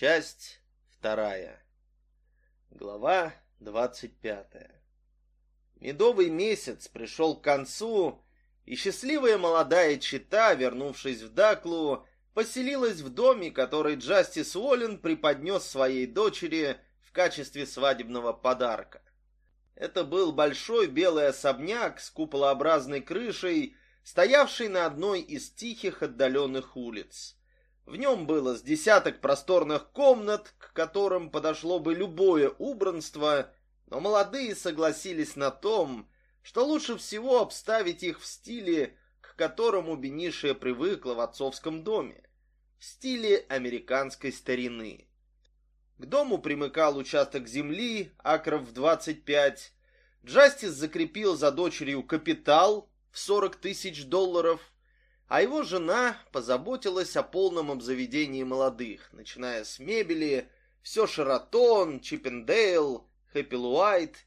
Часть вторая. Глава двадцать пятая. Медовый месяц пришел к концу, и счастливая молодая чита, вернувшись в Даклу, поселилась в доме, который Джастис Уоллен преподнес своей дочери в качестве свадебного подарка. Это был большой белый особняк с куполообразной крышей, стоявший на одной из тихих отдаленных улиц. В нем было с десяток просторных комнат, к которым подошло бы любое убранство, но молодые согласились на том, что лучше всего обставить их в стиле, к которому Бенишия привыкла в отцовском доме, в стиле американской старины. К дому примыкал участок земли, акров в 25. Джастис закрепил за дочерью капитал в 40 тысяч долларов – а его жена позаботилась о полном обзаведении молодых, начиная с мебели, все Шератон, Чиппендейл, Хэппилуайт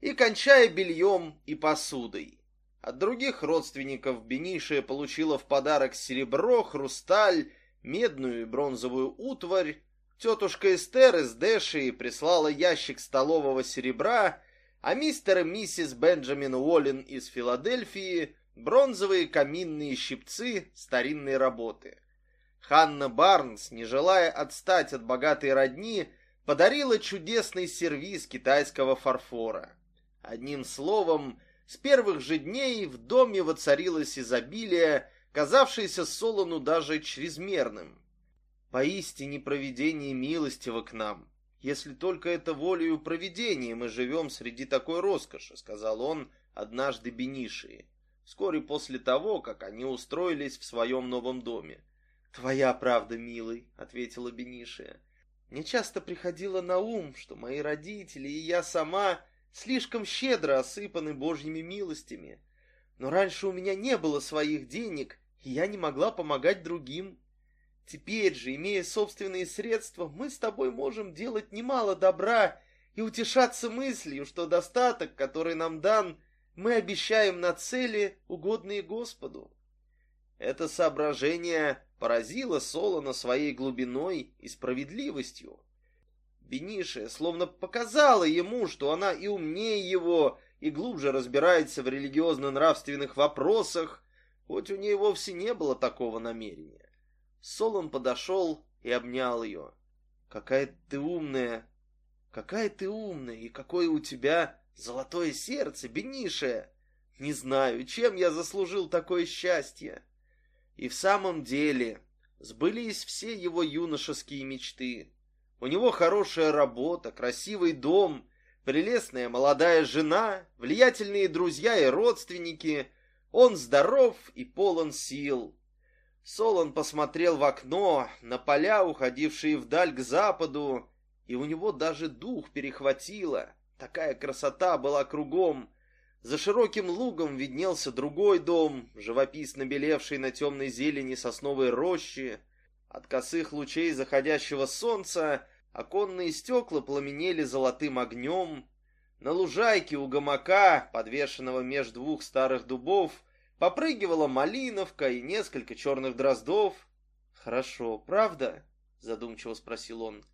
и кончая бельем и посудой. От других родственников Бенишия получила в подарок серебро, хрусталь, медную и бронзовую утварь. Тетушка Эстер из Дэши прислала ящик столового серебра, а мистер и миссис Бенджамин Уоллен из Филадельфии бронзовые каминные щипцы старинной работы. Ханна Барнс, не желая отстать от богатой родни, подарила чудесный сервиз китайского фарфора. Одним словом, с первых же дней в доме воцарилось изобилие, казавшееся Солону даже чрезмерным. Поистине провидение милостиво к нам, если только это волею провидения мы живем среди такой роскоши, сказал он однажды Бенишии вскоре после того, как они устроились в своем новом доме. «Твоя правда, милый», — ответила Бенишия. «Мне часто приходило на ум, что мои родители и я сама слишком щедро осыпаны божьими милостями. Но раньше у меня не было своих денег, и я не могла помогать другим. Теперь же, имея собственные средства, мы с тобой можем делать немало добра и утешаться мыслью, что достаток, который нам дан, мы обещаем на цели, угодные Господу. Это соображение поразило Солона своей глубиной и справедливостью. Бенишия словно показала ему, что она и умнее его, и глубже разбирается в религиозно-нравственных вопросах, хоть у нее вовсе не было такого намерения. Солон подошел и обнял ее. «Какая ты умная! Какая ты умная! И какое у тебя Золотое сердце, Бенише! Не знаю, чем я заслужил такое счастье. И в самом деле сбылись все его юношеские мечты. У него хорошая работа, красивый дом, прелестная молодая жена, влиятельные друзья и родственники. Он здоров и полон сил. Солон посмотрел в окно на поля, уходившие вдаль к западу, и у него даже дух перехватило. Такая красота была кругом. За широким лугом виднелся другой дом, живописно белевший на темной зелени сосновой рощи. От косых лучей заходящего солнца оконные стекла пламенели золотым огнем. На лужайке у гамака, подвешенного меж двух старых дубов, попрыгивала малиновка и несколько черных дроздов. «Хорошо, правда?» — задумчиво спросил он.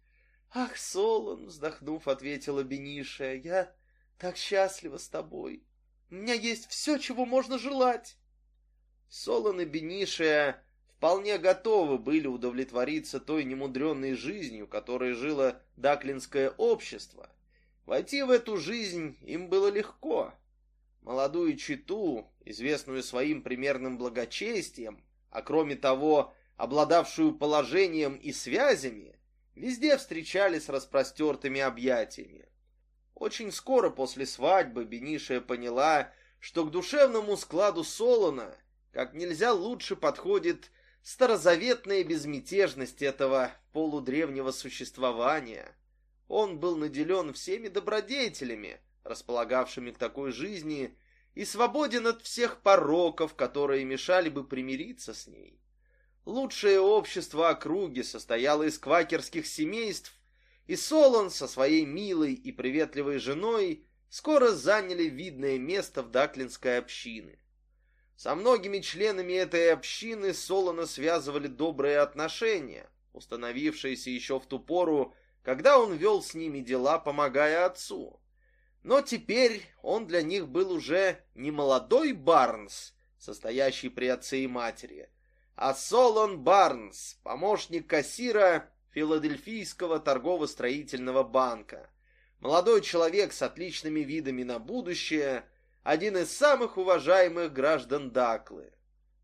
«Ах, Солон!» — вздохнув, ответила Бенишия. «Я так счастлива с тобой. У меня есть все, чего можно желать». Солон и Бенишия вполне готовы были удовлетвориться той немудренной жизнью, которой жило Даклинское общество. Войти в эту жизнь им было легко. Молодую читу, известную своим примерным благочестием, а кроме того, обладавшую положением и связями, Везде встречали с распростертыми объятиями. Очень скоро после свадьбы Бенишия поняла, что к душевному складу Солона как нельзя лучше подходит старозаветная безмятежность этого полудревнего существования. Он был наделен всеми добродетелями, располагавшими к такой жизни, и свободен от всех пороков, которые мешали бы примириться с ней. Лучшее общество округи состояло из квакерских семейств, и Солон со своей милой и приветливой женой скоро заняли видное место в Даклинской общине. Со многими членами этой общины Солона связывали добрые отношения. установившаяся еще в ту пору, когда он вел с ними дела, помогая отцу. Но теперь он для них был уже не молодой Барнс, состоящий при отце и матери, а Солон Барнс, помощник кассира Филадельфийского торгово-строительного банка. Молодой человек с отличными видами на будущее, один из самых уважаемых граждан Даклы.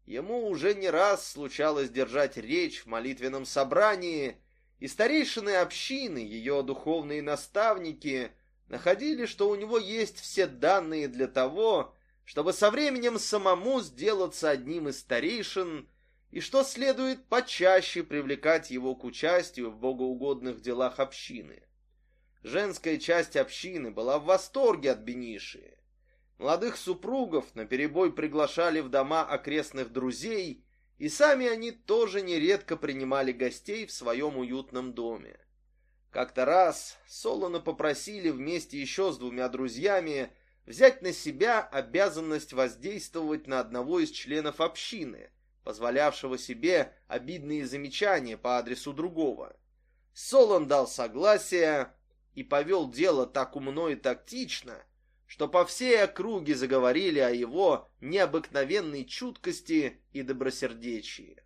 Ему уже не раз случалось держать речь в молитвенном собрании, и старейшины общины, ее духовные наставники, находили, что у него есть все данные для того, чтобы со временем самому сделаться одним из старейшин, и что следует почаще привлекать его к участию в богоугодных делах общины. Женская часть общины была в восторге от Бениши. Молодых супругов наперебой приглашали в дома окрестных друзей, и сами они тоже нередко принимали гостей в своем уютном доме. Как-то раз Солона попросили вместе еще с двумя друзьями взять на себя обязанность воздействовать на одного из членов общины, позволявшего себе обидные замечания по адресу другого. Солон дал согласие и повел дело так умно и тактично, что по всей округе заговорили о его необыкновенной чуткости и добросердечии.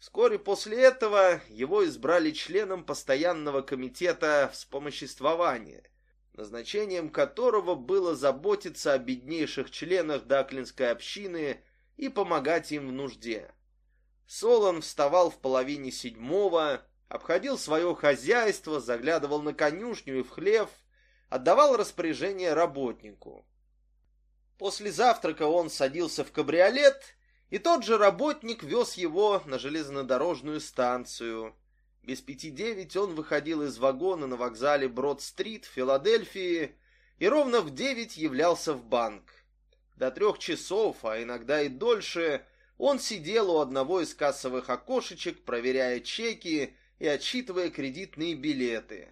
Вскоре после этого его избрали членом постоянного комитета вспомоществования, назначением которого было заботиться о беднейших членах Даклинской общины и помогать им в нужде. Солон вставал в половине седьмого, обходил свое хозяйство, заглядывал на конюшню и в хлев, отдавал распоряжение работнику. После завтрака он садился в кабриолет и тот же работник вез его на железнодорожную станцию. Без пяти девять он выходил из вагона на вокзале Брод-стрит в Филадельфии и ровно в девять являлся в банк. До трех часов, а иногда и дольше, он сидел у одного из кассовых окошечек, проверяя чеки и отсчитывая кредитные билеты.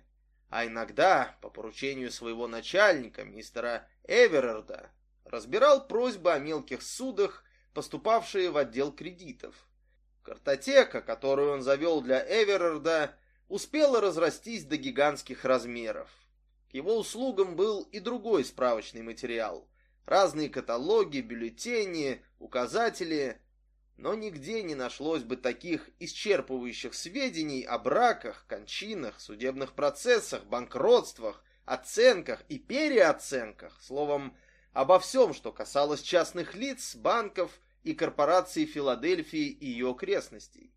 А иногда, по поручению своего начальника, мистера Эверарда, разбирал просьбы о мелких судах поступавшие в отдел кредитов. Картотека, которую он завел для Эверарда, успела разрастись до гигантских размеров. К его услугам был и другой справочный материал. Разные каталоги, бюллетени, указатели. Но нигде не нашлось бы таких исчерпывающих сведений о браках, кончинах, судебных процессах, банкротствах, оценках и переоценках, словом, обо всем, что касалось частных лиц, банков и корпорации Филадельфии и ее окрестностей.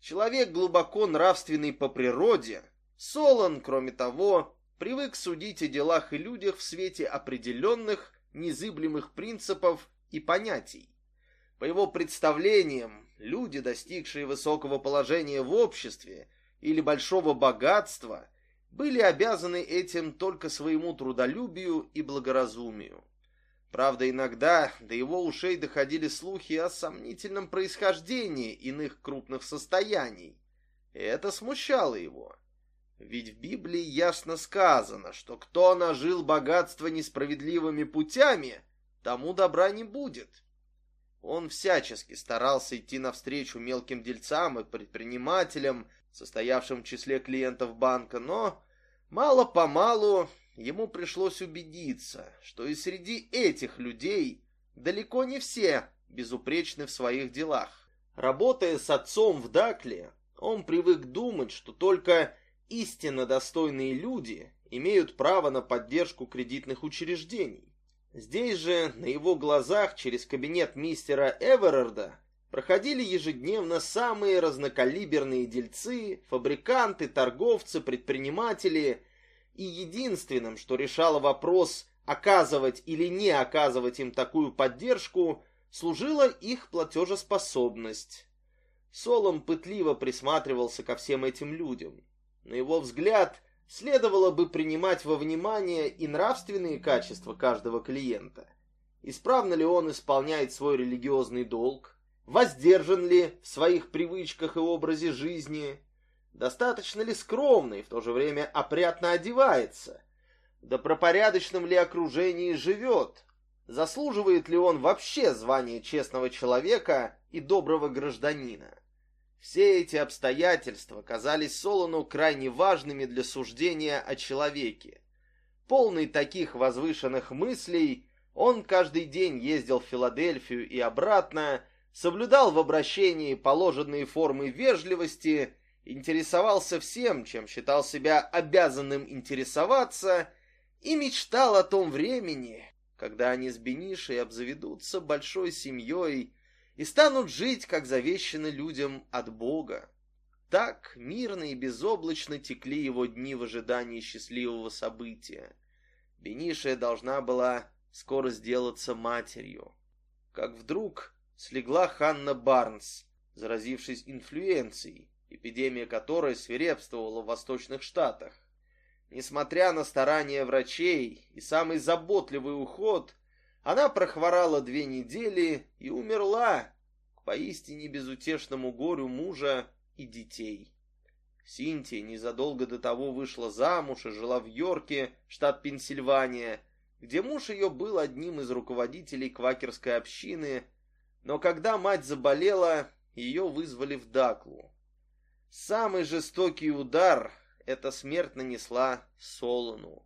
Человек глубоко нравственный по природе, Солон, кроме того, привык судить о делах и людях в свете определенных, незыблемых принципов и понятий. По его представлениям, люди, достигшие высокого положения в обществе или большого богатства, были обязаны этим только своему трудолюбию и благоразумию. Правда, иногда до его ушей доходили слухи о сомнительном происхождении иных крупных состояний. И это смущало его. Ведь в Библии ясно сказано, что кто нажил богатство несправедливыми путями, тому добра не будет. Он всячески старался идти навстречу мелким дельцам и предпринимателям, состоявшим в числе клиентов банка, но мало-помалу ему пришлось убедиться, что и среди этих людей далеко не все безупречны в своих делах. Работая с отцом в Дакле, он привык думать, что только истинно достойные люди имеют право на поддержку кредитных учреждений. Здесь же, на его глазах, через кабинет мистера Эверарда, проходили ежедневно самые разнокалиберные дельцы, фабриканты, торговцы, предприниматели и единственным, что решало вопрос, оказывать или не оказывать им такую поддержку, служила их платежеспособность. Солом пытливо присматривался ко всем этим людям. На его взгляд, следовало бы принимать во внимание и нравственные качества каждого клиента. Исправно ли он исполняет свой религиозный долг, воздержан ли в своих привычках и образе жизни, Достаточно ли скромно и в то же время опрятно одевается? Да пропорядочном ли окружении живет? Заслуживает ли он вообще звания честного человека и доброго гражданина? Все эти обстоятельства казались Солону крайне важными для суждения о человеке. Полный таких возвышенных мыслей, он каждый день ездил в Филадельфию и обратно, соблюдал в обращении положенные формы вежливости, интересовался всем, чем считал себя обязанным интересоваться, и мечтал о том времени, когда они с Бенишей обзаведутся большой семьей и станут жить, как завещаны людям от Бога. Так мирно и безоблачно текли его дни в ожидании счастливого события. Бенишия должна была скоро сделаться матерью. Как вдруг слегла Ханна Барнс, заразившись инфлюенцией, эпидемия которой свирепствовала в Восточных Штатах. Несмотря на старания врачей и самый заботливый уход, она прохворала две недели и умерла к поистине безутешному горю мужа и детей. Синтия незадолго до того вышла замуж и жила в Йорке, штат Пенсильвания, где муж ее был одним из руководителей квакерской общины, но когда мать заболела, ее вызвали в Даклу. Самый жестокий удар эта смерть нанесла Солону.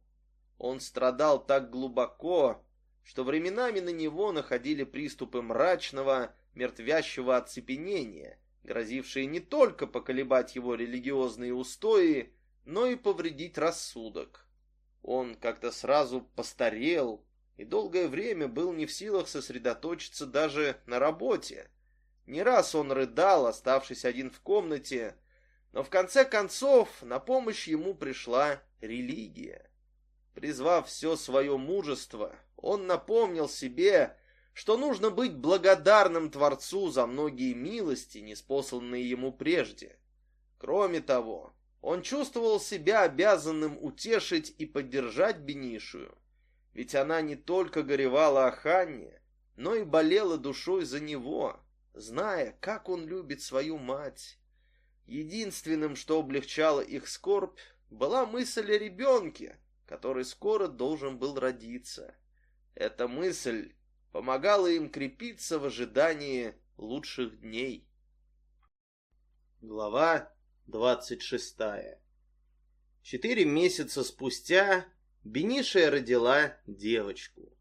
Он страдал так глубоко, что временами на него находили приступы мрачного, мертвящего оцепенения, грозившие не только поколебать его религиозные устои, но и повредить рассудок. Он как-то сразу постарел и долгое время был не в силах сосредоточиться даже на работе. Не раз он рыдал, оставшись один в комнате, но в конце концов на помощь ему пришла религия. Призвав все свое мужество, он напомнил себе, что нужно быть благодарным Творцу за многие милости, неспосланные ему прежде. Кроме того, он чувствовал себя обязанным утешить и поддержать Бенишую, ведь она не только горевала о Ханне, но и болела душой за него, зная, как он любит свою мать. Единственным, что облегчало их скорбь, была мысль о ребенке, который скоро должен был родиться. Эта мысль помогала им крепиться в ожидании лучших дней. Глава двадцать шестая Четыре месяца спустя Бенишия родила девочку.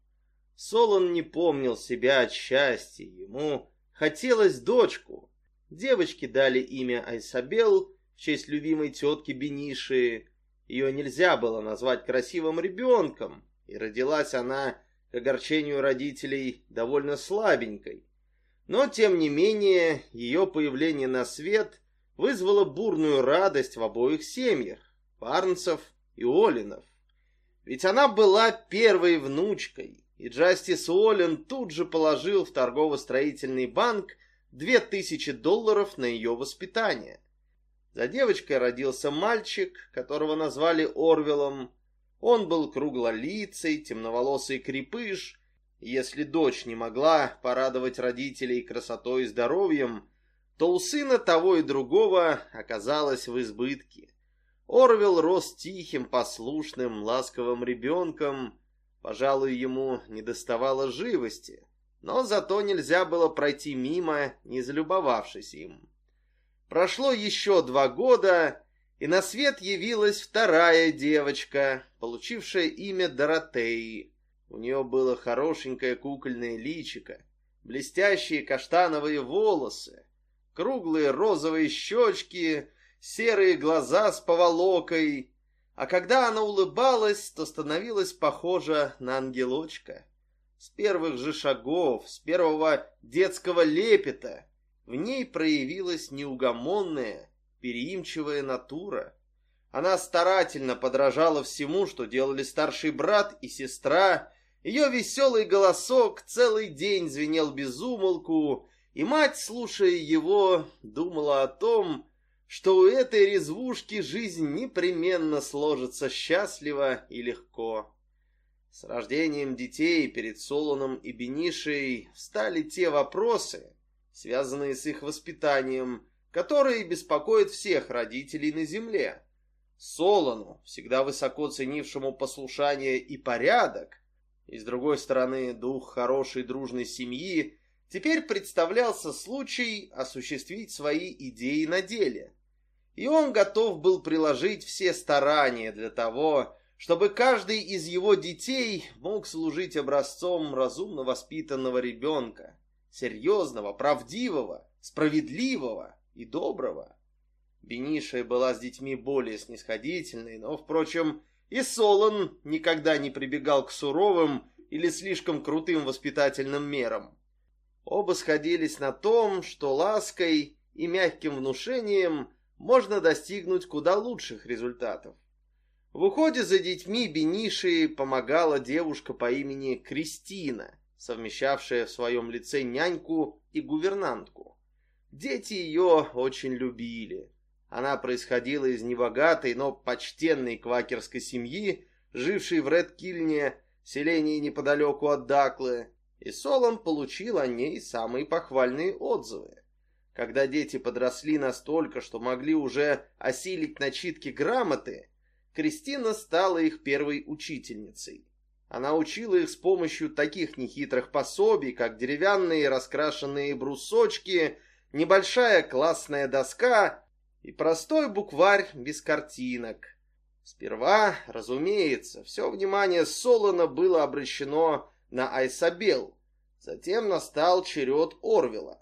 Солон не помнил себя от счастья, ему хотелось дочку. Девочке дали имя Айсабел в честь любимой тетки Бениши. Ее нельзя было назвать красивым ребенком, и родилась она к огорчению родителей довольно слабенькой. Но, тем не менее, ее появление на свет вызвало бурную радость в обоих семьях, Барнсов и Олинов. Ведь она была первой внучкой, и Джастис Уоллен тут же положил в торгово-строительный банк две тысячи долларов на ее воспитание. За девочкой родился мальчик, которого назвали Орвелом, он был круглолицей, темноволосый крепыш. Если дочь не могла порадовать родителей красотой и здоровьем, то у сына того и другого оказалось в избытке. Орвел рос тихим, послушным, ласковым ребенком. Пожалуй, ему не доставало живости, но зато нельзя было пройти мимо, не залюбовавшись им. Прошло еще два года, и на свет явилась вторая девочка, получившая имя Доротеи. У нее было хорошенькое кукольное личико, блестящие каштановые волосы, круглые розовые щечки, серые глаза с поволокой, а когда она улыбалась, то становилась похожа на ангелочка. С первых же шагов, с первого детского лепета в ней проявилась неугомонная, переимчивая натура. Она старательно подражала всему, что делали старший брат и сестра. Ее веселый голосок целый день звенел без умолку, и мать, слушая его, думала о том, что у этой резвушки жизнь непременно сложится счастливо и легко. С рождением детей перед Солоном и Бенишей встали те вопросы, связанные с их воспитанием, которые беспокоят всех родителей на земле. Солону, всегда высоко ценившему послушание и порядок, и, с другой стороны, дух хорошей дружной семьи, Теперь представлялся случай осуществить свои идеи на деле. И он готов был приложить все старания для того, чтобы каждый из его детей мог служить образцом разумно воспитанного ребенка, серьезного, правдивого, справедливого и доброго. Бениша была с детьми более снисходительной, но, впрочем, и Солон никогда не прибегал к суровым или слишком крутым воспитательным мерам. Оба сходились на том, что лаской и мягким внушением можно достигнуть куда лучших результатов. В уходе за детьми Бениши помогала девушка по имени Кристина, совмещавшая в своем лице няньку и гувернантку. Дети ее очень любили. Она происходила из небогатой, но почтенной квакерской семьи, жившей в Редкильне, селении неподалеку от Даклы, и Солон получил о ней самые похвальные отзывы. Когда дети подросли настолько, что могли уже осилить начитки грамоты, Кристина стала их первой учительницей. Она учила их с помощью таких нехитрых пособий, как деревянные раскрашенные брусочки, небольшая классная доска и простой букварь без картинок. Сперва, разумеется, все внимание Солона было обращено на Айсабел. Затем настал черед Орвела.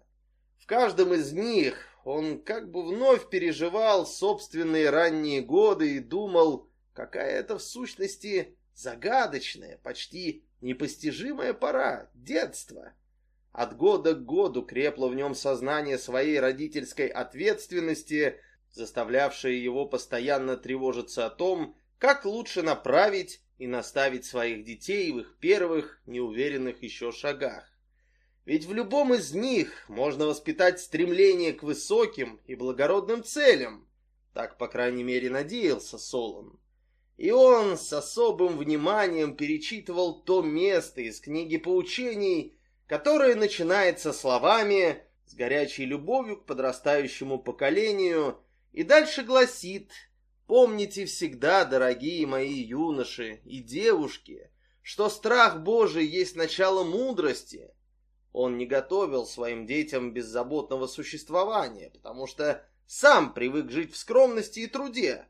В каждом из них он как бы вновь переживал собственные ранние годы и думал, какая это в сущности загадочная, почти непостижимая пора, детство. От года к году крепло в нем сознание своей родительской ответственности, заставлявшее его постоянно тревожиться о том, как лучше направить и наставить своих детей в их первых, неуверенных еще шагах. Ведь в любом из них можно воспитать стремление к высоким и благородным целям. Так, по крайней мере, надеялся Солон. И он с особым вниманием перечитывал то место из книги поучений, которое начинается словами «с горячей любовью к подрастающему поколению» и дальше гласит «Помните всегда, дорогие мои юноши и девушки, что страх Божий есть начало мудрости». Он не готовил своим детям беззаботного существования, потому что сам привык жить в скромности и труде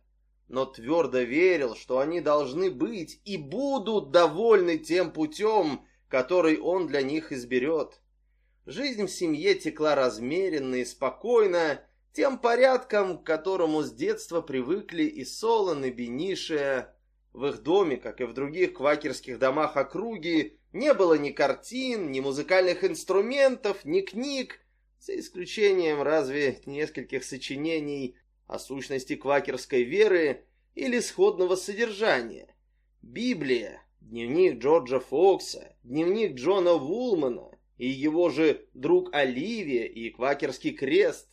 но твердо верил, что они должны быть и будут довольны тем путем, который он для них изберет. Жизнь в семье текла размеренно и спокойно, тем порядком, к которому с детства привыкли и Солон, и Бенишия. В их доме, как и в других квакерских домах округи, не было ни картин, ни музыкальных инструментов, ни книг, за исключением разве нескольких сочинений о сущности квакерской веры или сходного содержания. Библия, дневник Джорджа Фокса, дневник Джона Вулмана и его же друг Оливия и квакерский крест.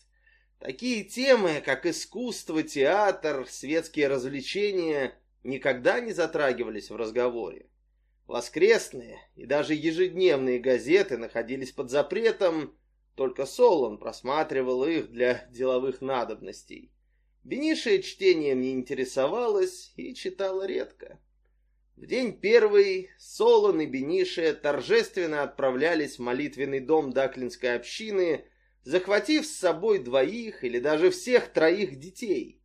Такие темы, как искусство, театр, светские развлечения, никогда не затрагивались в разговоре. Воскресные и даже ежедневные газеты находились под запретом, только Солон просматривал их для деловых надобностей. Бениша чтением не интересовалась и читала редко. В день первый Солон и Бениша торжественно отправлялись в молитвенный дом Даклинской общины, захватив с собой двоих или даже всех троих детей.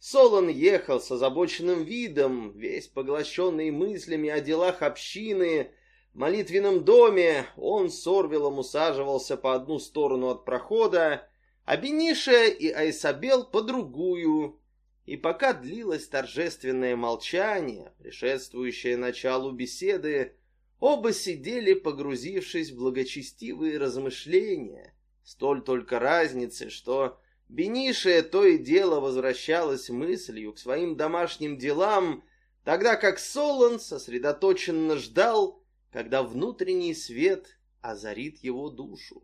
Солон ехал с озабоченным видом, весь поглощенный мыслями о делах общины. В молитвенном доме он с Орвелом усаживался по одну сторону от прохода, а Бениша и Айсабел по другую. И пока длилось торжественное молчание, предшествующее началу беседы, оба сидели, погрузившись в благочестивые размышления. Столь только разницы, что Бениша то и дело возвращалась мыслью к своим домашним делам, тогда как Солон сосредоточенно ждал, когда внутренний свет озарит его душу.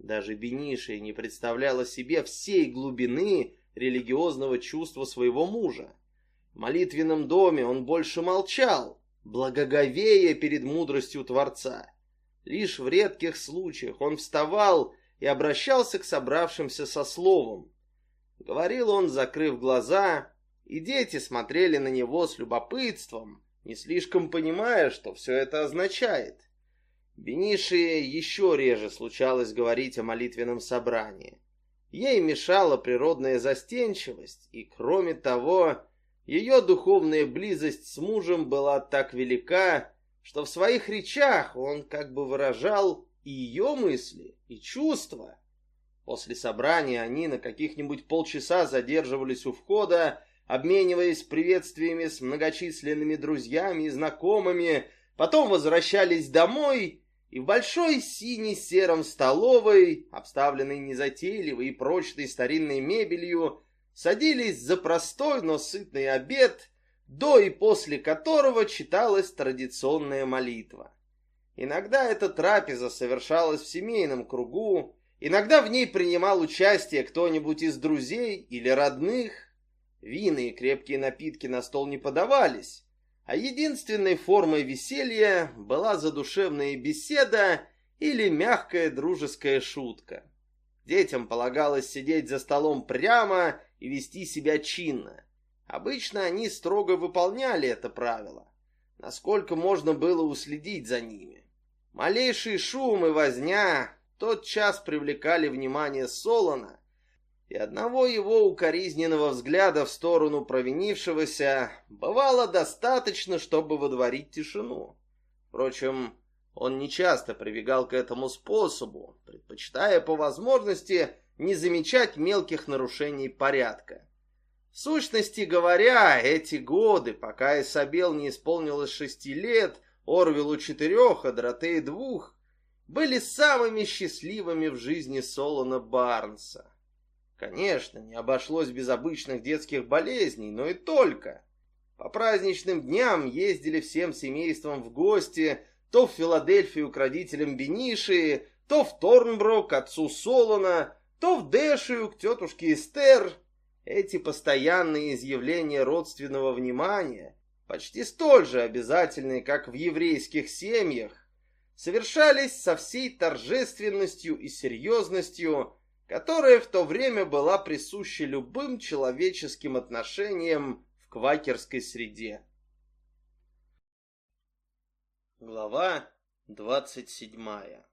Даже Бениши не представляла себе всей глубины религиозного чувства своего мужа. В молитвенном доме он больше молчал, благоговея перед мудростью Творца. Лишь в редких случаях он вставал и обращался к собравшимся со словом. Говорил он, закрыв глаза, и дети смотрели на него с любопытством, не слишком понимая, что все это означает. Бениши еще реже случалось говорить о молитвенном собрании. Ей мешала природная застенчивость, и, кроме того, ее духовная близость с мужем была так велика, что в своих речах он как бы выражал и ее мысли, и чувства. После собрания они на каких-нибудь полчаса задерживались у входа, обмениваясь приветствиями с многочисленными друзьями и знакомыми, потом возвращались домой и в большой синей-сером столовой, обставленной незатейливой и прочной старинной мебелью, садились за простой, но сытный обед, до и после которого читалась традиционная молитва. Иногда эта трапеза совершалась в семейном кругу, иногда в ней принимал участие кто-нибудь из друзей или родных. Вины и крепкие напитки на стол не подавались, а единственной формой веселья была задушевная беседа или мягкая дружеская шутка. Детям полагалось сидеть за столом прямо и вести себя чинно. Обычно они строго выполняли это правило, насколько можно было уследить за ними. Малейший шум и возня тот час привлекали внимание Солона, и одного его укоризненного взгляда в сторону провинившегося бывало достаточно, чтобы водворить тишину. Впрочем, он нечасто прибегал к этому способу, предпочитая по возможности не замечать мелких нарушений порядка. В сущности говоря, эти годы, пока Исабел не исполнилось шести лет, Орвелу четырех, а Доротее двух, были самыми счастливыми в жизни Солона Барнса. Конечно, не обошлось без обычных детских болезней, но и только. По праздничным дням ездили всем семейством в гости, то в Филадельфию к родителям Бениши, то в Торнбро к отцу Солона, то в Дэшию к тетушке Эстер. Эти постоянные изъявления родственного внимания, почти столь же обязательные, как в еврейских семьях, совершались со всей торжественностью и серьезностью, которая в то время была присуща любым человеческим отношениям в квакерской среде. Глава двадцать седьмая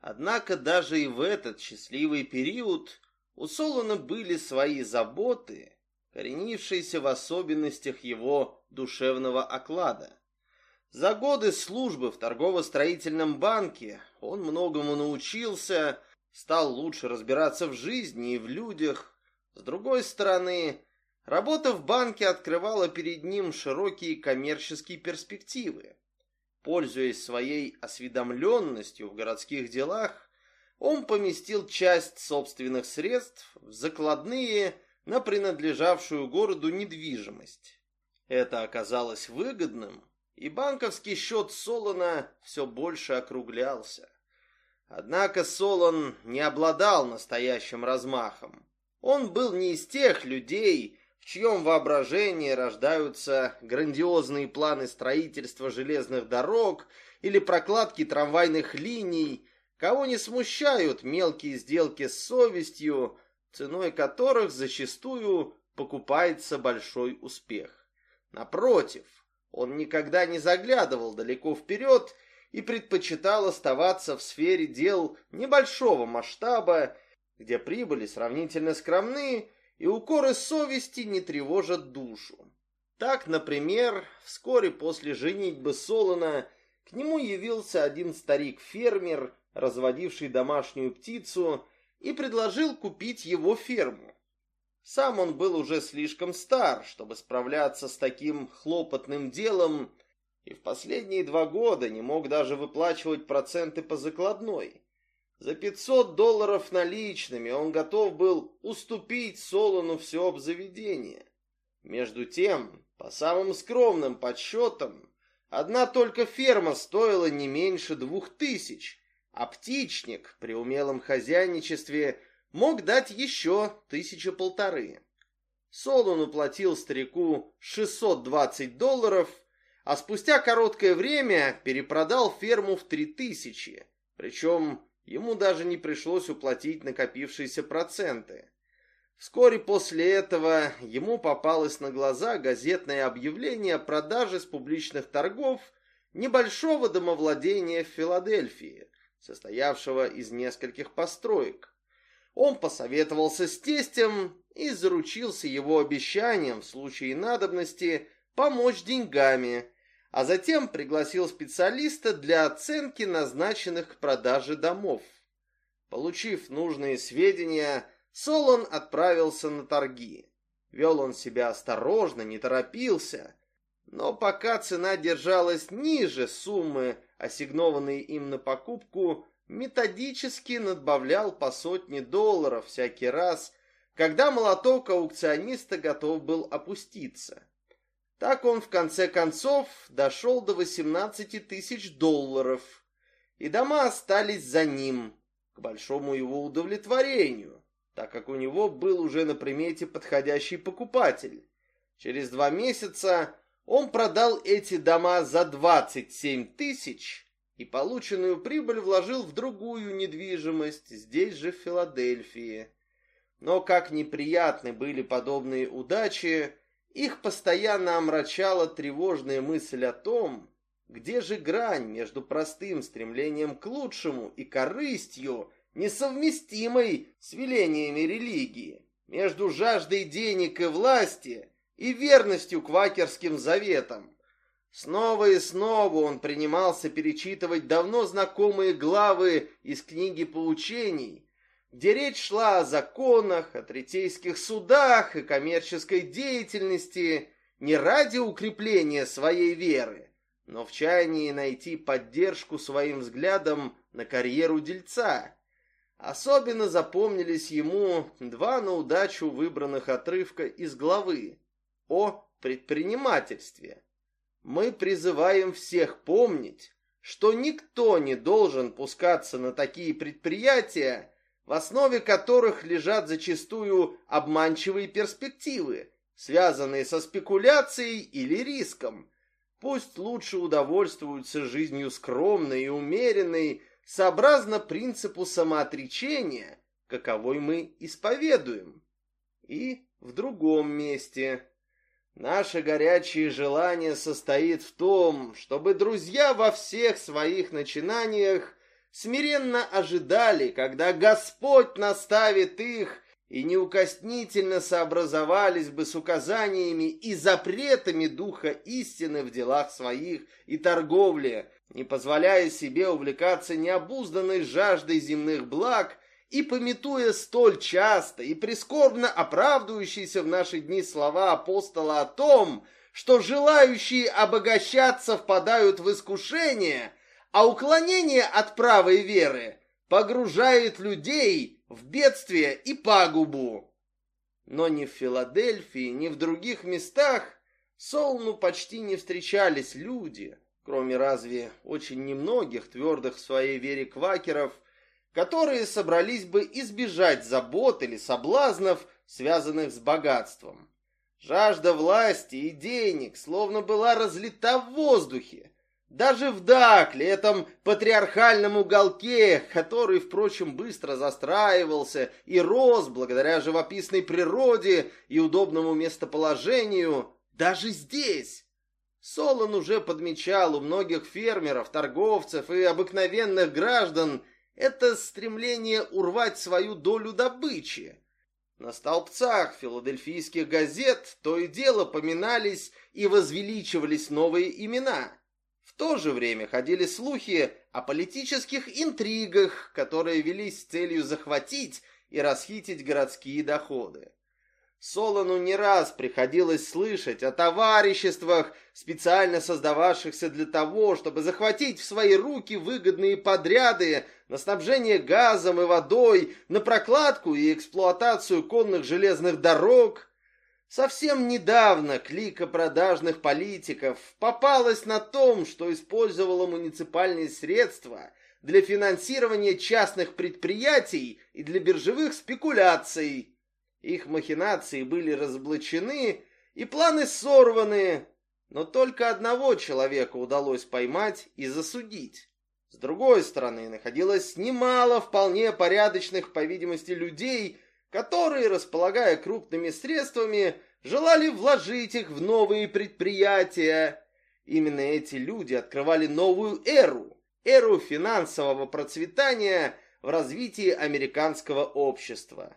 Однако даже и в этот счастливый период у Солона были свои заботы, коренившиеся в особенностях его душевного оклада. За годы службы в торгово-строительном банке он многому научился, стал лучше разбираться в жизни и в людях. С другой стороны, работа в банке открывала перед ним широкие коммерческие перспективы. Пользуясь своей осведомленностью в городских делах, он поместил часть собственных средств в закладные на принадлежавшую городу недвижимость. Это оказалось выгодным, и банковский счет Солона все больше округлялся. Однако Солон не обладал настоящим размахом. Он был не из тех людей, в чьем воображении рождаются грандиозные планы строительства железных дорог или прокладки трамвайных линий, кого не смущают мелкие сделки с совестью, ценой которых зачастую покупается большой успех. Напротив, он никогда не заглядывал далеко вперед и предпочитал оставаться в сфере дел небольшого масштаба, где прибыли сравнительно скромны и укоры совести не тревожат душу. Так, например, вскоре после женитьбы Солона к нему явился один старик-фермер, разводивший домашнюю птицу, и предложил купить его ферму. Сам он был уже слишком стар, чтобы справляться с таким хлопотным делом, и в последние два года не мог даже выплачивать проценты по закладной. За 500 долларов наличными он готов был уступить Солону все обзаведение. Между тем, по самым скромным подсчетам, одна только ферма стоила не меньше двух тысяч, а птичник при умелом хозяйничестве мог дать еще тысяча полторы. Солон уплатил старику 620 долларов – а спустя короткое время перепродал ферму в три тысячи, причем ему даже не пришлось уплатить накопившиеся проценты. Вскоре после этого ему попалось на глаза газетное объявление о продаже с публичных торгов небольшого домовладения в Филадельфии, состоявшего из нескольких построек. Он посоветовался с тестем и заручился его обещанием в случае надобности помочь деньгами, а затем пригласил специалиста для оценки назначенных к продаже домов. Получив нужные сведения, Солон отправился на торги. Вел он себя осторожно, не торопился, но пока цена держалась ниже суммы, ассигнованной им на покупку, методически надбавлял по сотне долларов всякий раз, когда молоток аукциониста готов был опуститься. Так он в конце концов дошел до 18 тысяч долларов, и дома остались за ним, к большому его удовлетворению, так как у него был уже на примете подходящий покупатель. Через два месяца он продал эти дома за 27 тысяч и полученную прибыль вложил в другую недвижимость, здесь же в Филадельфии. Но как неприятны были подобные удачи, их постоянно омрачала тревожная мысль о том, где же грань между простым стремлением к лучшему и корыстью, несовместимой с велениями религии, между жаждой денег и власти и верностью квакерским заветам. Снова и снова он принимался перечитывать давно знакомые главы из книги поучений, где речь шла о законах, о третейских судах и коммерческой деятельности не ради укрепления своей веры, но в чаянии найти поддержку своим взглядам на карьеру дельца. Особенно запомнились ему два на удачу выбранных отрывка из главы о предпринимательстве – мы призываем всех помнить, что никто не должен пускаться на такие предприятия, в основе которых лежат зачастую обманчивые перспективы, связанные со спекуляцией или риском. Пусть лучше удовольствуются жизнью скромной и умеренной, сообразно принципу самоотречения, каковой мы исповедуем. И в другом месте – Наше горячее желание состоит в том, чтобы друзья во всех своих начинаниях смиренно ожидали, когда Господь наставит их, и неукоснительно сообразовались бы с указаниями и запретами Духа истины в делах своих и торговле, не позволяя себе увлекаться необузданной жаждой земных благ и пометуя столь часто и прискорбно оправдывающиеся в наши дни слова апостола о том, что желающие обогащаться впадают в искушение, а уклонение от правой веры погружает людей в бедствие и пагубу. Но ни в Филадельфии, ни в других местах Солну почти не встречались люди, кроме разве очень немногих твердых в своей вере квакеров – которые собрались бы избежать забот или соблазнов, связанных с богатством. Жажда власти и денег словно была разлита в воздухе. Даже в Дакле, этом патриархальном уголке, который, впрочем, быстро застраивался и рос благодаря живописной природе и удобному местоположению, даже здесь Солон уже подмечал у многих фермеров, торговцев и обыкновенных граждан это стремление урвать свою долю добычи. На столбцах филадельфийских газет то и дело поминались и возвеличивались новые имена. То же время ходили слухи о политических интригах, которые велись с целью захватить и расхитить городские доходы. Солону не раз приходилось слышать о товариществах, специально создававшихся для того, чтобы захватить в свои руки выгодные подряды на снабжение газом и водой, на прокладку и эксплуатацию конных железных дорог. Совсем недавно клика продажных политиков попалась на том, что использовала муниципальные средства для финансирования частных предприятий и для биржевых спекуляций. Их махинации были разоблачены и планы сорваны, но только одного человека удалось поймать и засудить. С другой стороны, находилось немало вполне порядочных, по видимости, людей, которые, располагая крупными средствами, желали вложить их в новые предприятия. Именно эти люди открывали новую эру, эру финансового процветания в развитии американского общества.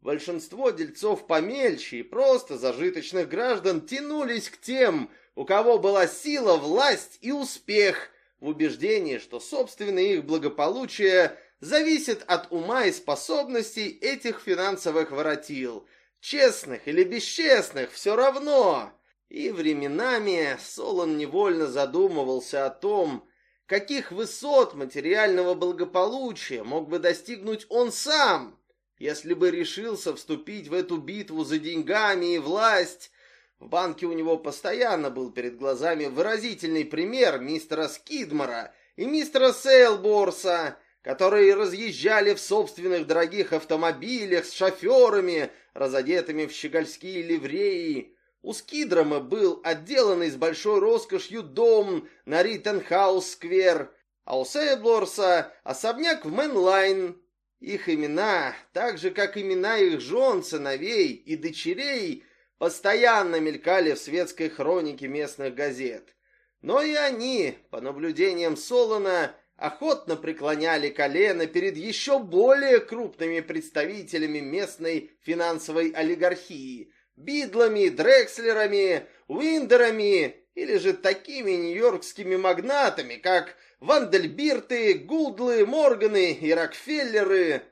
Большинство дельцов помельче и просто зажиточных граждан тянулись к тем, у кого была сила, власть и успех, в убеждении, что собственное их благополучие зависит от ума и способностей этих финансовых воротил. Честных или бесчестных, все равно. И временами Солон невольно задумывался о том, каких высот материального благополучия мог бы достигнуть он сам, если бы решился вступить в эту битву за деньгами и власть. В банке у него постоянно был перед глазами выразительный пример мистера Скидмора и мистера Сейлборса, которые разъезжали в собственных дорогих автомобилях с шоферами, разодетыми в щегольские ливреи. У Скидрома был отделанный с большой роскошью дом на Риттенхаус-сквер, а у Сейблорса особняк в Мэнлайн. Их имена, так же как имена их жен, сыновей и дочерей, постоянно мелькали в светской хронике местных газет. Но и они, по наблюдениям Солона, охотно преклоняли колено перед еще более крупными представителями местной финансовой олигархии – Бидлами, Дрекслерами, Уиндерами или же такими нью-йоркскими магнатами, как Вандербильты, Гулды, Морганы и Рокфеллеры.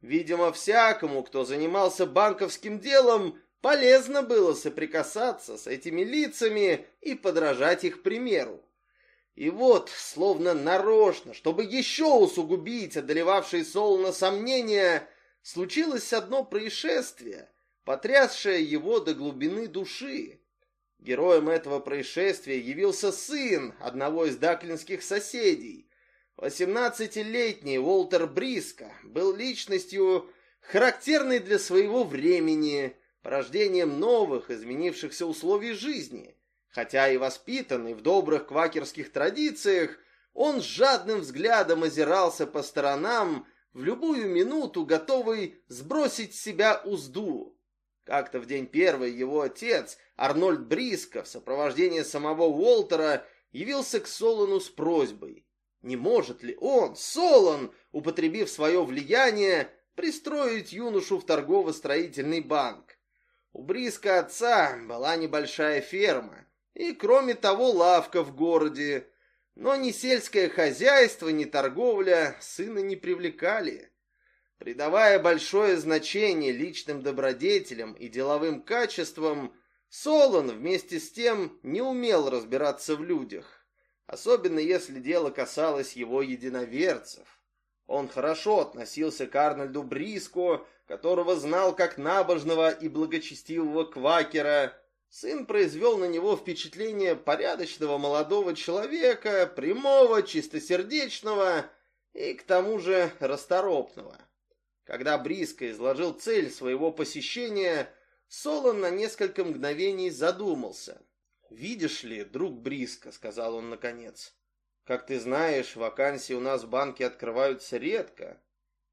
Видимо, всякому, кто занимался банковским делом, полезно было соприкасаться с этими лицами и подражать их примеру. И вот, словно нарочно, чтобы еще усугубить одолевавшие Солна сомнения, случилось одно происшествие, потрясшее его до глубины души. Героем этого происшествия явился сын одного из даклинских соседей. Восемнадцатилетний Уолтер Бриско был личностью, характерной для своего времени, порождением новых, изменившихся условий жизни – Хотя и воспитанный в добрых квакерских традициях, он с жадным взглядом озирался по сторонам, в любую минуту готовый сбросить с себя узду. Как-то в день первый его отец, Арнольд Бриско, в сопровождении самого Уолтера, явился к Солону с просьбой. Не может ли он, Солон, употребив свое влияние, пристроить юношу в торгово-строительный банк? У Бриска отца была небольшая ферма, и, кроме того, лавка в городе. Но ни сельское хозяйство, ни торговля сына не привлекали. Придавая большое значение личным добродетелям и деловым качествам, Солон вместе с тем не умел разбираться в людях, особенно если дело касалось его единоверцев. Он хорошо относился к Арнольду Бриско, которого знал как набожного и благочестивого квакера, Сын произвел на него впечатление порядочного молодого человека, прямого, чистосердечного и к тому же расторопного. Когда Бриско изложил цель своего посещения, Солон на несколько мгновений задумался. «Видишь ли, друг Бриско», — сказал он наконец, — «как ты знаешь, вакансии у нас в банке открываются редко,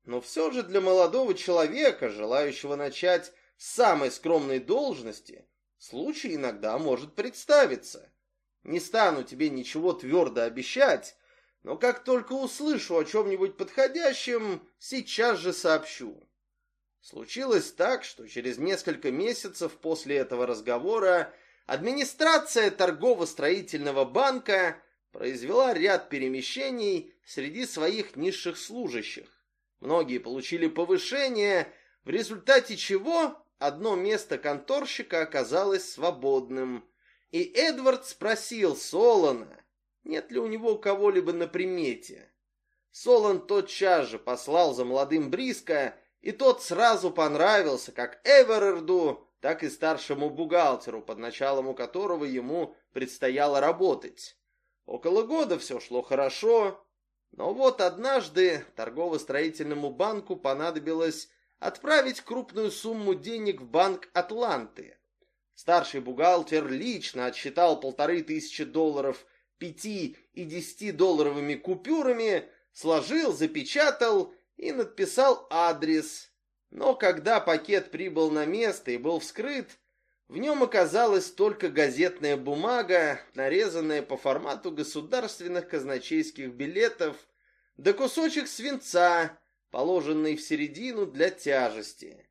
но все же для молодого человека, желающего начать с самой скромной должности, Случай иногда может представиться. Не стану тебе ничего твердо обещать, но как только услышу о чем-нибудь подходящем, сейчас же сообщу. Случилось так, что через несколько месяцев после этого разговора администрация торгово-строительного банка произвела ряд перемещений среди своих низших служащих. Многие получили повышение, в результате чего одно место конторщика оказалось свободным, и Эдвард спросил Солона, нет ли у него кого-либо на примете. Солон тотчас же послал за молодым Бриско, и тот сразу понравился как Эверарду, так и старшему бухгалтеру, под началом у которого ему предстояло работать. Около года все шло хорошо, но вот однажды торгово-строительному банку понадобилось отправить крупную сумму денег в банк Атланты. Старший бухгалтер лично отсчитал полторы тысячи долларов пяти и десяти долларовыми купюрами, сложил, запечатал и надписал адрес. Но когда пакет прибыл на место и был вскрыт, В нем оказалась только газетная бумага, нарезанная по формату государственных казначейских билетов, да кусочек свинца, положенный в середину для тяжести.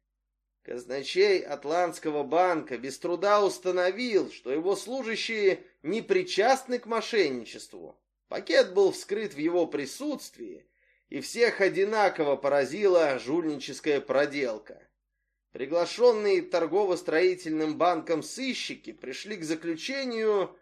Казначей Атлантского банка без труда установил, что его служащие не причастны к мошенничеству. Пакет был вскрыт в его присутствии, и всех одинаково поразила жульническая проделка. Приглашенные торгово-строительным банком сыщики пришли к заключению,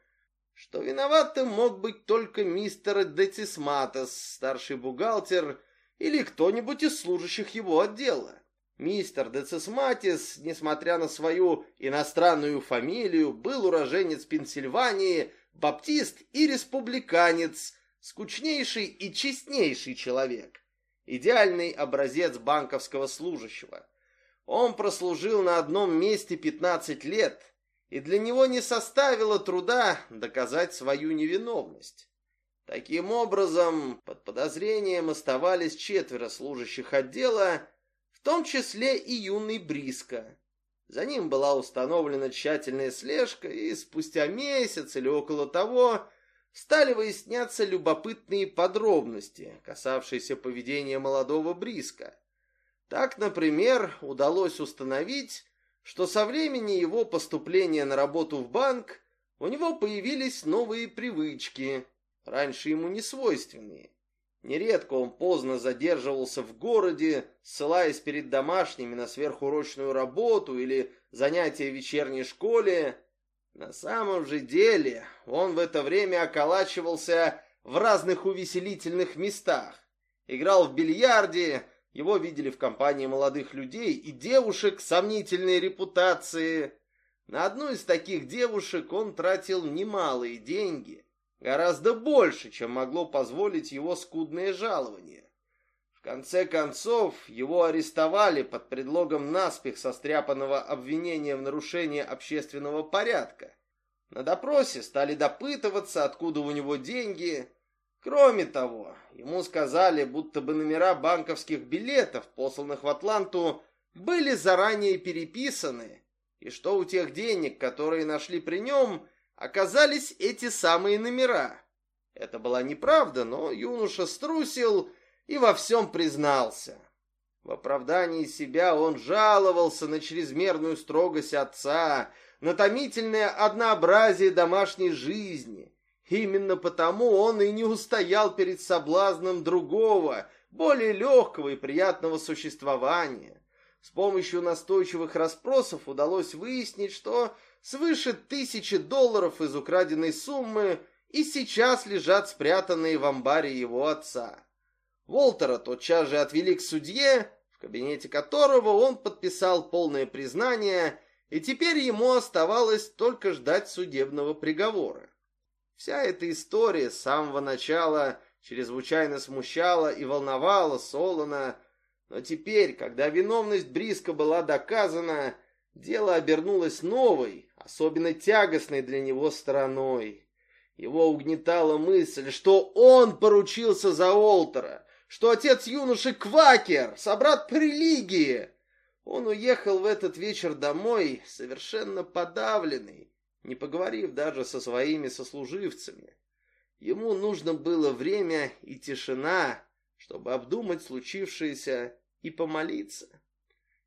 что виноватым мог быть только мистер Децисматос, старший бухгалтер, или кто-нибудь из служащих его отдела. Мистер Децисматис, несмотря на свою иностранную фамилию, был уроженец Пенсильвании, баптист и республиканец, скучнейший и честнейший человек, идеальный образец банковского служащего. Он прослужил на одном месте 15 лет, и для него не составило труда доказать свою невиновность. Таким образом, под подозрением оставались четверо служащих отдела, в том числе и юный Бриска. За ним была установлена тщательная слежка, и спустя месяц или около того стали выясняться любопытные подробности, касавшиеся поведения молодого Бриска. Так, например, удалось установить, что со времени его поступления на работу в банк у него появились новые привычки, раньше ему не свойственные. Нередко он поздно задерживался в городе, ссылаясь перед домашними на сверхурочную работу или занятия в вечерней школе. На самом же деле он в это время околачивался в разных увеселительных местах. Играл в бильярде, его видели в компании молодых людей и девушек сомнительной репутации. На одну из таких девушек он тратил немалые деньги, гораздо больше, чем могло позволить его скудное жалование. В конце концов, его арестовали под предлогом наспех состряпанного обвинения в нарушении общественного порядка. На допросе стали допытываться, откуда у него деньги, Кроме того, ему сказали, будто бы номера банковских билетов, посланных в Атланту, были заранее переписаны, и что у тех денег, которые нашли при нем, оказались эти самые номера. Это была неправда, но юноша струсил и во всем признался. В оправдании себя он жаловался на чрезмерную строгость отца, на томительное однообразие домашней жизни – Именно потому он и не устоял перед соблазном другого, более легкого и приятного существования. С помощью настойчивых расспросов удалось выяснить, что свыше тысячи долларов из украденной суммы и сейчас лежат спрятанные в амбаре его отца. Волтера тотчас же отвели к судье, в кабинете которого он подписал полное признание, и теперь ему оставалось только ждать судебного приговора. Вся эта история с самого начала чрезвычайно смущала и волновала Солона, но теперь, когда виновность Бриска была доказана, дело обернулось новой, особенно тягостной для него стороной. Его угнетала мысль, что он поручился за Олтера, что отец юноши Квакер, собрат по религии. Он уехал в этот вечер домой совершенно подавленный, не поговорив даже со своими сослуживцами. Ему нужно было время и тишина, чтобы обдумать случившееся и помолиться.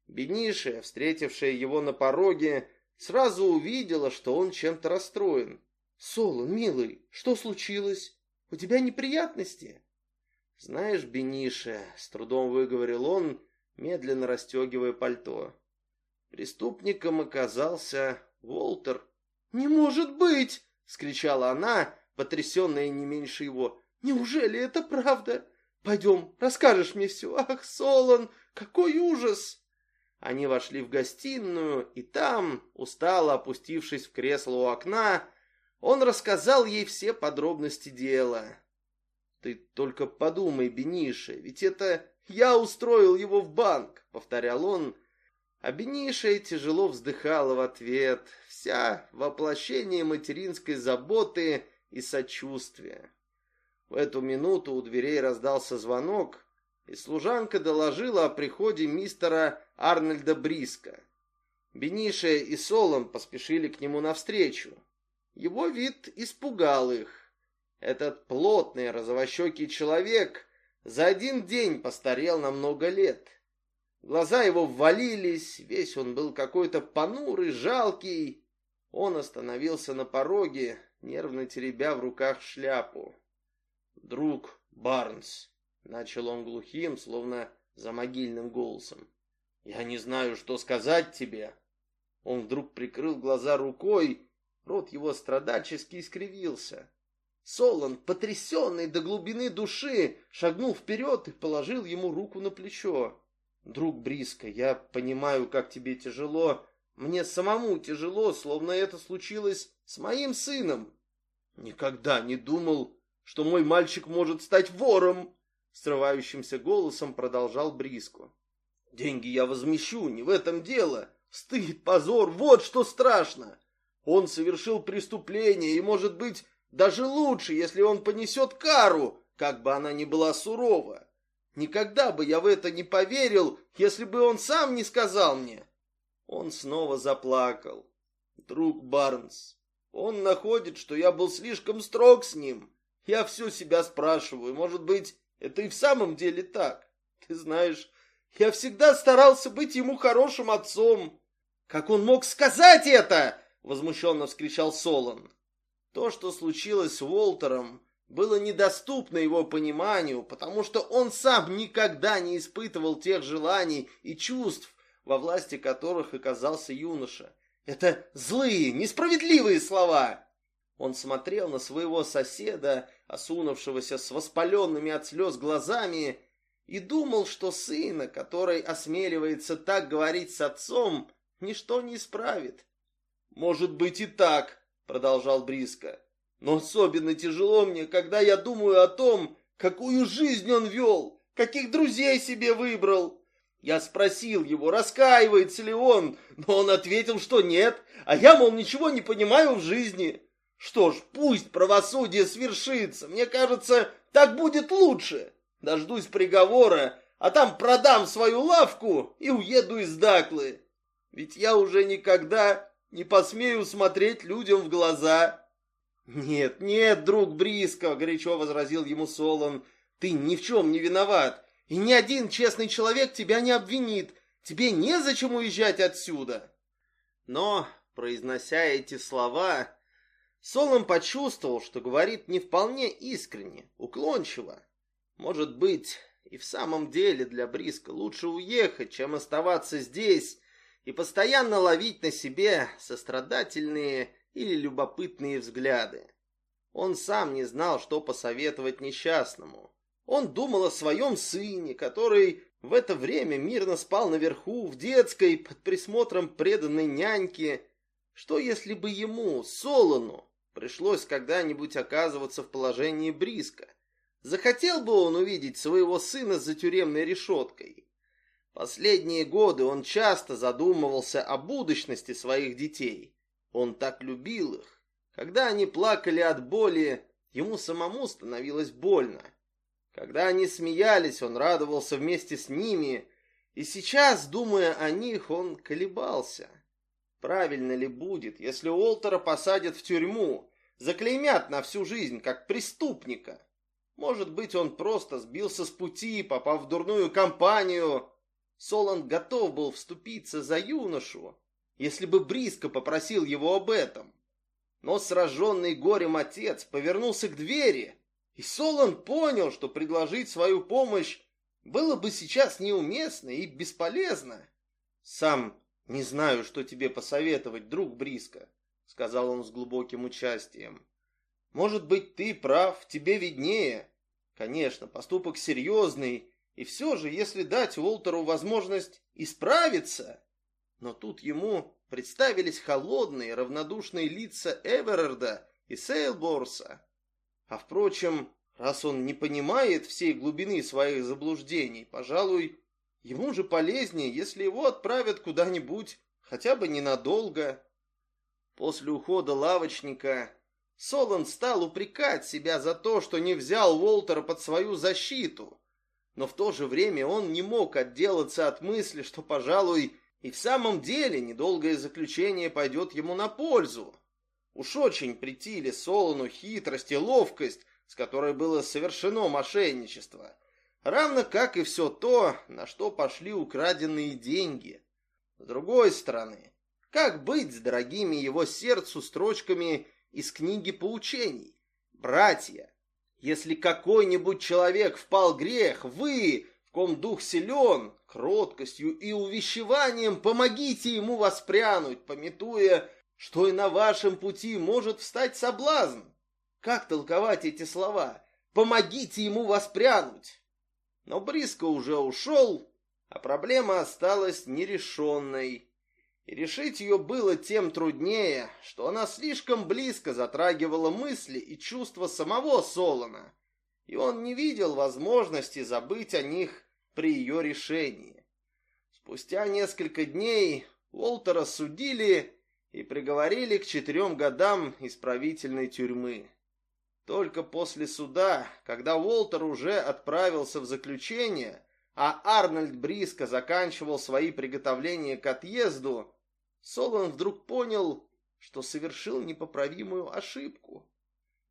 Бениша, встретившая его на пороге, сразу увидела, что он чем-то расстроен. «Солон, милый, что случилось? У тебя неприятности?» «Знаешь, Бениша», — с трудом выговорил он, медленно расстегивая пальто. Преступником оказался Волтер «Не может быть!» — скричала она, потрясенная не меньше его. «Неужели это правда? Пойдем, расскажешь мне все. Ах, Солон, какой ужас!» Они вошли в гостиную, и там, устало опустившись в кресло у окна, он рассказал ей все подробности дела. «Ты только подумай, Бениша, ведь это я устроил его в банк», — повторял он, а Бениша тяжело вздыхала в ответ, вся воплощение материнской заботы и сочувствия. В эту минуту у дверей раздался звонок, и служанка доложила о приходе мистера Арнольда Бриска. Бениша и Солон поспешили к нему навстречу. Его вид испугал их. Этот плотный, розовощекий человек за один день постарел на много лет. Глаза его ввалились, весь он был какой-то понурый, жалкий. Он остановился на пороге, нервно теребя в руках шляпу. «Друг Барнс», — начал он глухим, словно за могильным голосом, — «я не знаю, что сказать тебе». Он вдруг прикрыл глаза рукой, рот его страдальчески искривился. Солон, потрясенный до глубины души, шагнул вперед и положил ему руку на плечо. «Друг Бриско, я понимаю, как тебе тяжело. Мне самому тяжело, словно это случилось с моим сыном. Никогда не думал, что мой мальчик может стать вором!» Срывающимся голосом продолжал Бриско. «Деньги я возмещу, не в этом дело. Стыд, позор, вот что страшно! Он совершил преступление, и, может быть, даже лучше, если он понесет кару, как бы она ни была сурова. Никогда бы я в это не поверил, если бы он сам не сказал мне. Он снова заплакал. Друг Барнс, он находит, что я был слишком строг с ним. Я все себя спрашиваю, может быть, это и в самом деле так. Ты знаешь, я всегда старался быть ему хорошим отцом. Как он мог сказать это? Возмущенно вскричал Солон. То, что случилось с Уолтером, было недоступно его пониманию, потому что он сам никогда не испытывал тех желаний и чувств, во власти которых оказался юноша. Это злые, несправедливые слова. Он смотрел на своего соседа, осунувшегося с воспаленными от слез глазами, и думал, что сына, который осмеливается так говорить с отцом, ничто не исправит. «Может быть и так», продолжал Бриско. Но особенно тяжело мне, когда я думаю о том, какую жизнь он вел, каких друзей себе выбрал. Я спросил его, раскаивается ли он, но он ответил, что нет, а я, мол, ничего не понимаю в жизни. Что ж, пусть правосудие свершится, мне кажется, так будет лучше. Дождусь приговора, а там продам свою лавку и уеду из Даклы. Ведь я уже никогда не посмею смотреть людям в глаза. Нет, нет, друг Бриско, горячо возразил ему Солон, ты ни в чем не виноват, и ни один честный человек тебя не обвинит. Тебе незачем уезжать отсюда. Но, произнося эти слова, Солон почувствовал, что говорит не вполне искренне, уклончиво. Может быть, и в самом деле для Бриска лучше уехать, чем оставаться здесь и постоянно ловить на себе сострадательные или любопытные взгляды. Он сам не знал, что посоветовать несчастному. Он думал о своем сыне, который в это время мирно спал наверху, в детской, под присмотром преданной няньки. Что если бы ему, Солону, пришлось когда-нибудь оказываться в положении Бриска? Захотел бы он увидеть своего сына за тюремной решеткой? Последние годы он часто задумывался о будущности своих детей. Он так любил их. Когда они плакали от боли, ему самому становилось больно. Когда они смеялись, он радовался вместе с ними, и сейчас, думая о них, он колебался. Правильно ли будет, если Уолтера посадят в тюрьму, заклеймят на всю жизнь, как преступника? Может быть, он просто сбился с пути, попав в дурную компанию, Солон готов был вступиться за юношу, если бы Бриско попросил его об этом. Но сраженный горем отец повернулся к двери, и Солон понял, что предложить свою помощь было бы сейчас неуместно и бесполезно. «Сам не знаю, что тебе посоветовать, друг Бриско», — сказал он с глубоким участием. «Может быть, ты прав, тебе виднее. Конечно, поступок серьезный, и все же, если дать Уолтеру возможность исправиться... Но тут ему представились холодные, равнодушные лица Эверарда и Сейлборса. А впрочем, раз он не понимает всей глубины своих заблуждений, пожалуй, ему же полезнее, если его отправят куда-нибудь, хотя бы ненадолго. После ухода лавочника Солон стал упрекать себя за то, что не взял Уолтера под свою защиту, но в то же время он не мог отделаться от мысли, что, пожалуй, И в самом деле недолгое заключение пойдет ему на пользу. Уж очень притили Солону хитрость и ловкость, с которой было совершено мошенничество, равно как и все то, на что пошли украденные деньги. С другой стороны, как быть с дорогими его сердцу строчками из книги поучений? Братья, если какой-нибудь человек впал грех, вы, в ком дух силен, кроткостью и увещеванием, помогите ему воспрянуть, пометуя, что и на вашем пути может встать соблазн. Как толковать эти слова? Помогите ему воспрянуть. Но Бриско уже ушел, а проблема осталась нерешенной. И решить ее было тем труднее, что она слишком близко затрагивала мысли и чувства самого Солона, и он не видел возможности забыть о них при ее решении. Спустя несколько дней Уолтера судили и приговорили к четырем годам исправительной тюрьмы. Только после суда, когда Уолтер уже отправился в заключение, а Арнольд Бриско заканчивал свои приготовления к отъезду, Солон вдруг понял, что совершил непоправимую ошибку.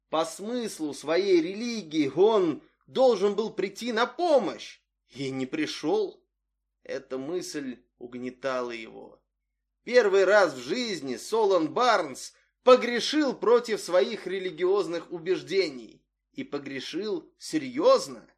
По смыслу своей религии он должен был прийти на помощь, и не пришел. Эта мысль угнетала его. Первый раз в жизни Солон Барнс погрешил против своих религиозных убеждений. И погрешил серьезно.